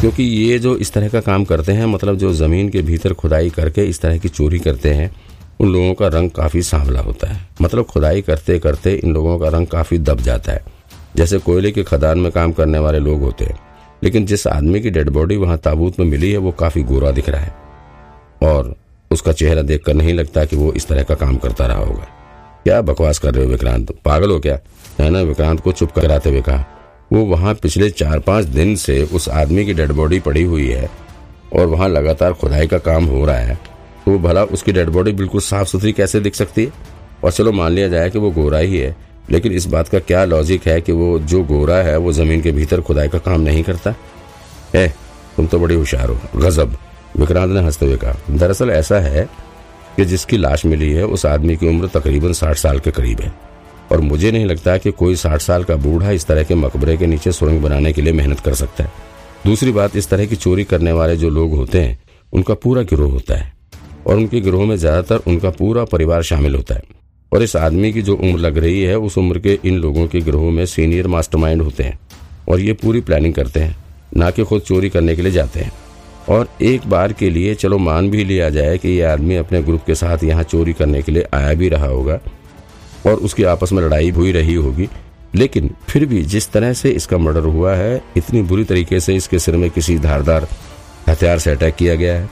क्योंकि ये जो इस तरह का काम करते हैं मतलब जो ज़मीन के भीतर खुदाई करके इस तरह की चोरी करते हैं, उन लोगों का रंग काफ़ी सांवला होता है। मतलब खुदाई करते करते इन लोगों का रंग काफ़ी दब जाता है। जैसे कोयले के खदान में काम करने वाले लोग होते हैं, लेकिन जिस आदमी की डेड बॉडी वहाँ ताबूत में मिली है, वो काफ़ी गोरा दिख रहा है। और उसका चेहरा देखकर नहीं लगता कि वो इस तरह का काम करता रहा होगा। क्या बकवास कर रहे हो विक्रांत? पागल हो क्या? है ना, विक्रांत को चुप कराते हुए कहा वो वहाँ पिछले चार पाँच दिन से उस आदमी की डेड बॉडी पड़ी हुई है और वहाँ लगातार खुदाई का काम हो रहा है तो भला उसकी डेड बॉडी बिल्कुल साफ़ सुथरी कैसे दिख सकती है? और चलो मान लिया जाए कि वो गोरा ही है, लेकिन इस बात का क्या लॉजिक है कि वो जो गोरा है, वो ज़मीन के भीतर खुदाई का काम नहीं करता? है तुम तो बड़ी होशियार हो। गजब। विक्रांत ने हँसते हुए कहा, दरअसल ऐसा है कि जिसकी लाश मिली है, उस आदमी की उम्र तकरीबन साठ साल के करीब है। और मुझे नहीं लगता कि कोई साठ साल का बूढ़ा इस तरह के मकबरे के नीचे सुरंग बनाने के लिए मेहनत कर सकता है। दूसरी बात, इस तरह की चोरी करने वाले जो लोग होते हैं, उनका पूरा गिरोह होता है और उनके गिरोह में ज़्यादातर उनका पूरा परिवार शामिल होता है। और इस आदमी की जो उम्र लग रही है, उस उम्र के इन लोगों के गिरोह में सीनियर मास्टरमाइंड होते हैं और ये पूरी प्लानिंग करते हैं, ना कि खुद चोरी करने के लिए जाते हैं। और एक बार के लिए, चलो मान भी लिया जाए कि ये आदमी अपने ग्रुप के साथ यहाँ चोरी करने के लिए आया भी रहा होगा और उसकी आपस में लड़ाई हुई रही होगी। लेकिन फिर भी जिस तरह से इसका मर्डर हुआ है, इतनी बुरी तरीके से इसके सिर में किसी धारदार हथियार से अटैक किया गया है।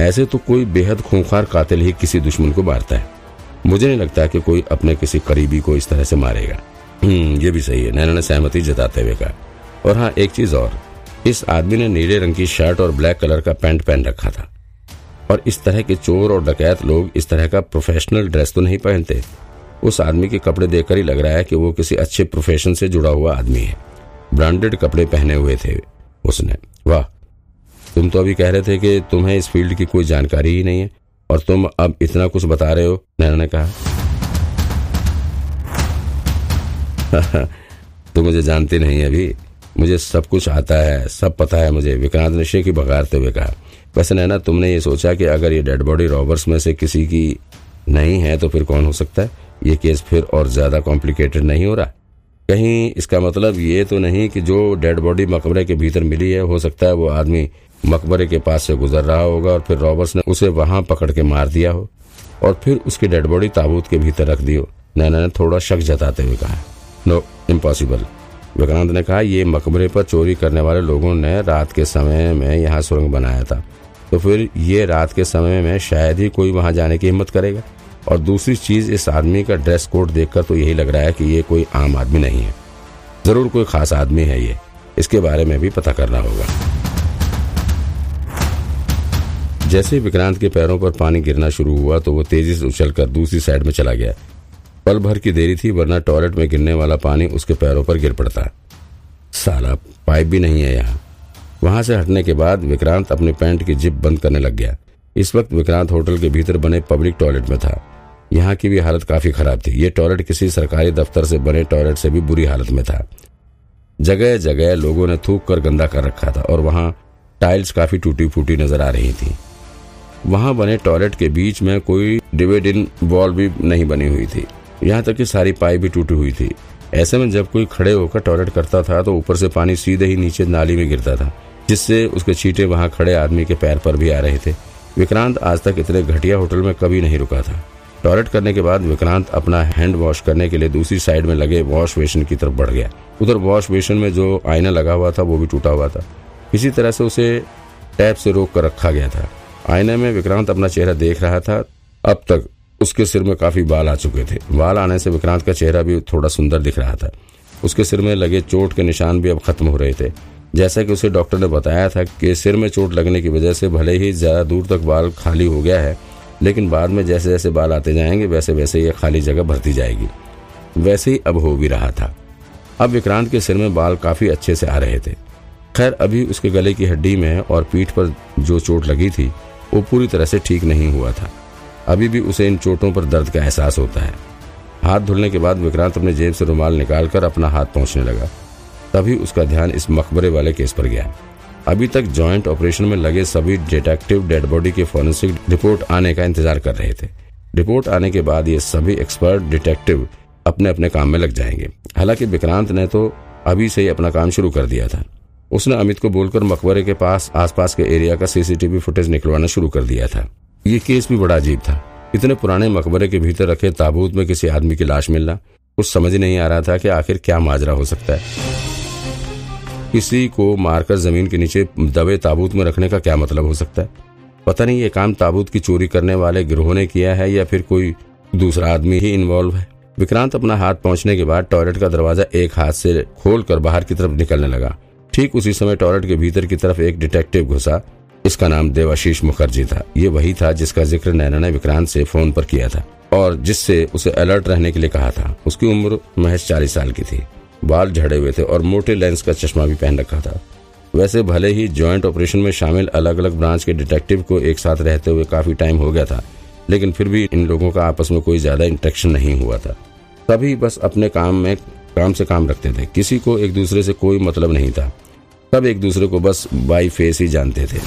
ऐसे तो कोई बेहद खूंखार कातिल ही किसी दुश्मन को मारता है। मुझे नहीं लगता कि कोई अपने किसी करीबी को इस तरह से मारेगा। हम्म ये भी सही है। नैना ने सहमति जताते हुए कहा। और हाँ एक चीज़ और। इस आदमी ने नीले रंग की शर्ट और ब्लैक कलर का पैंट पहन रखा था। और इस तरह के चोर और डकैत लोग इस तरह का प्रोफेशनल ड्रेस तो नहीं पहनते। उस आदमी के कपड़े देखकर ही लग रहा है कि वो किसी अच्छे प्रोफेशन से जुड़ा हुआ आदमी है। ब्रांडेड कपड़े पहने हुए थे उसने। वाह, तुम तो अभी कह रहे थे कि तुम्हें इस फ़ील्ड की कोई जानकारी ही नहीं है, और तुम अब इतना कुछ बता रहे हो, नैना ने कहा। तुम मुझे जानती नहीं अभी। मुझे सब कुछ आता है, सब पता है मुझे, विक्रांत ने शेखी बघारते हुए कहा। वैसे नैना, तुमने ये सोचा कि अगर ये डेड बॉडी रॉबर्स में से किसी की नहीं है तो फिर कौन हो सकता है? ये केस फिर और ज़्यादा कॉम्प्लिकेटेड नहीं हो रहा। कहीं इसका मतलब ये तो नहीं कि जो डेड बॉडी मकबरे के भीतर मिली है, हो सकता है वो आदमी मकबरे के पास से गुजर रहा होगा और फिर रॉबर्ट्स ने उसे वहाँ पकड़ के मार दिया हो और फिर उसकी डेड बॉडी ताबूत के भीतर रख दी हो। नैना ने थोड़ा शक जताते हुए कहा नो इम्पॉसिबल विक्रांत ने कहा, ये मकबरे पर चोरी करने वाले लोगों ने रात के समय में यहाँ सुरंग बनाया था। तो फिर ये रात के समय में शायद ही कोई वहाँ जाने की हिम्मत करेगा? और दूसरी चीज़, इस आदमी का ड्रेस कोड देखकर तो यही लग रहा है कि ये कोई आम आदमी नहीं है। ज़रूर कोई खास आदमी है ये। इसके बारे में भी पता करना होगा। जैसे विक्रांत के पैरों पर पानी गिरना शुरू हुआ तो वो तेज़ी से उछलकर दूसरी साइड में चला गया। पल भर की देरी थी, वरना टॉयलेट में गिरने वाला पानी उसके पैरों पर गिर पड़ता। साला, पाइप भी नहीं है यहाँ। वहाँ से हटने के बाद विक्रांत अपने पैंट की जिप बंद करने लग गया। इस वक्त विक्रांत होटल के भीतर बने पब्लिक टॉयलेट में था। यहाँ की भी हालत काफ़ी खराब थी। ये टॉयलेट किसी सरकारी दफ्तर से बने टॉयलेट से भी बुरी हालत में था। जगह जगह लोगों ने थूक कर गंदा कर रखा था और वहाँ टाइल्स काफ़ी टूटी फूटी नज़र आ रही थी। वहाँ बने टॉयलेट के बीच में कोई डिवाइड इन वॉल भी नहीं बनी हुई थी। यहाँ तक कि सारी पाइप भी टूटी हुई थी। ऐसे में जब कोई खड़े होकर टॉयलेट करता था तो ऊपर से पानी सीधे ही नीचे नाली में गिरता था, जिससे उसके छींटे वहाँ खड़े आदमी के पैर पर भी आ रहे थे। विक्रांत आज तक इतने घटिया होटल में कभी नहीं रुका था। टॉयलेट करने के बाद विक्रांत अपना हैंड वॉश करने के लिए दूसरी साइड में लगे वॉश बेसिन की तरफ़ बढ़ गया। उधर वॉश बेसिन में जो आईना लगा हुआ था, वो भी टूटा हुआ था। इसी तरह से उसे टैप से रोक कर रखा गया था। आईने में विक्रांत अपना चेहरा देख रहा था। अब तक उसके सिर में काफ़ी बाल आ चुके थे। बाल आने से विक्रांत का चेहरा भी थोड़ा सुंदर दिख रहा था। उसके सिर में लगे चोट के निशान भी अब खत्म हो रहे थे। जैसा कि उसे डॉक्टर ने बताया था कि सिर में चोट लगने की वजह से भले ही ज़्यादा दूर तक बाल खाली हो गया है लेकिन बाद में जैसे जैसे बाल आते जाएँगे वैसे वैसे ये खाली जगह भरती जाएगी। वैसे ही अब हो भी रहा था। अब विक्रांत के सिर में बाल काफ़ी अच्छे से आ रहे थे। खैर, अभी उसके गले की हड्डी में और पीठ पर जो चोट लगी थी, वो पूरी तरह से ठीक नहीं हुआ था। अभी भी उसे इन चोटों पर दर्द का एहसास होता है। हाथ धुलने के बाद विक्रांत अपने जेब से रुमाल निकालकर अपना हाथ पहुँचने लगा। तभी उसका ध्यान इस मकबरे वाले केस पर गया। अभी तक जॉइंट ऑपरेशन में लगे सभी डिटेक्टिव डेड बॉडी के फॉरेंसिक रिपोर्ट आने का इंतज़ार कर रहे थे। रिपोर्ट आने के बाद ये सभी एक्सपर्ट डिटेक्टिव अपने अपने काम में लग जाएँगे। हालाँकि विक्रांत ने तो अभी से ही अपना काम शुरू कर दिया था। उसने अमित को बोलकर मकबरे के पास, आसपास के एरिया का सीसीटीवी फुटेज निकलवाना शुरू कर दिया था। ये केस भी बड़ा अजीब था। इतने पुराने मकबरे के भीतर रखे ताबूत में किसी आदमी की लाश मिलना, कुछ समझ नहीं आ रहा था कि आखिर क्या माजरा हो सकता है। किसी को मारकर ज़मीन के नीचे दबे ताबूत में रखने का क्या मतलब हो सकता है? पता नहीं, ये काम ताबूत की चोरी करने वाले गिरोह ने किया है या फिर कोई दूसरा आदमी ही इन्वॉल्व है? विक्रांत अपना हाथ पहुँचने के बाद टॉयलेट का दरवाज़ा एक हाथ से खोलकर बाहर की तरफ़ निकलने लगा। ठीक उसी समय टॉयलेट के भीतर की तरफ़ एक डिटेक्टिव घुसा। इसका नाम देवाशीष मुखर्जी था। ये वही था जिसका ज़िक्र नैना ने विक्रांत से फ़ोन पर किया था और जिससे उसे अलर्ट रहने के लिए कहा था। उसकी उम्र महज चालीस साल की थी। बाल झड़े हुए थे और मोटे लेंस का चश्मा भी पहन रखा था। वैसे भले ही जॉइंट ऑपरेशन में शामिल अलग अलग ब्रांच के डिटेक्टिव को एक साथ रहते हुए काफ़ी टाइम हो गया था, लेकिन फिर भी इन लोगों का आपस में कोई ज़्यादा इंट्रेक्शन नहीं हुआ था। सभी बस अपने काम में काम से काम रखते थे। किसी को एक दूसरे से कोई मतलब नहीं था। सब एक दूसरे को बस बाई फेस ही जानते थे।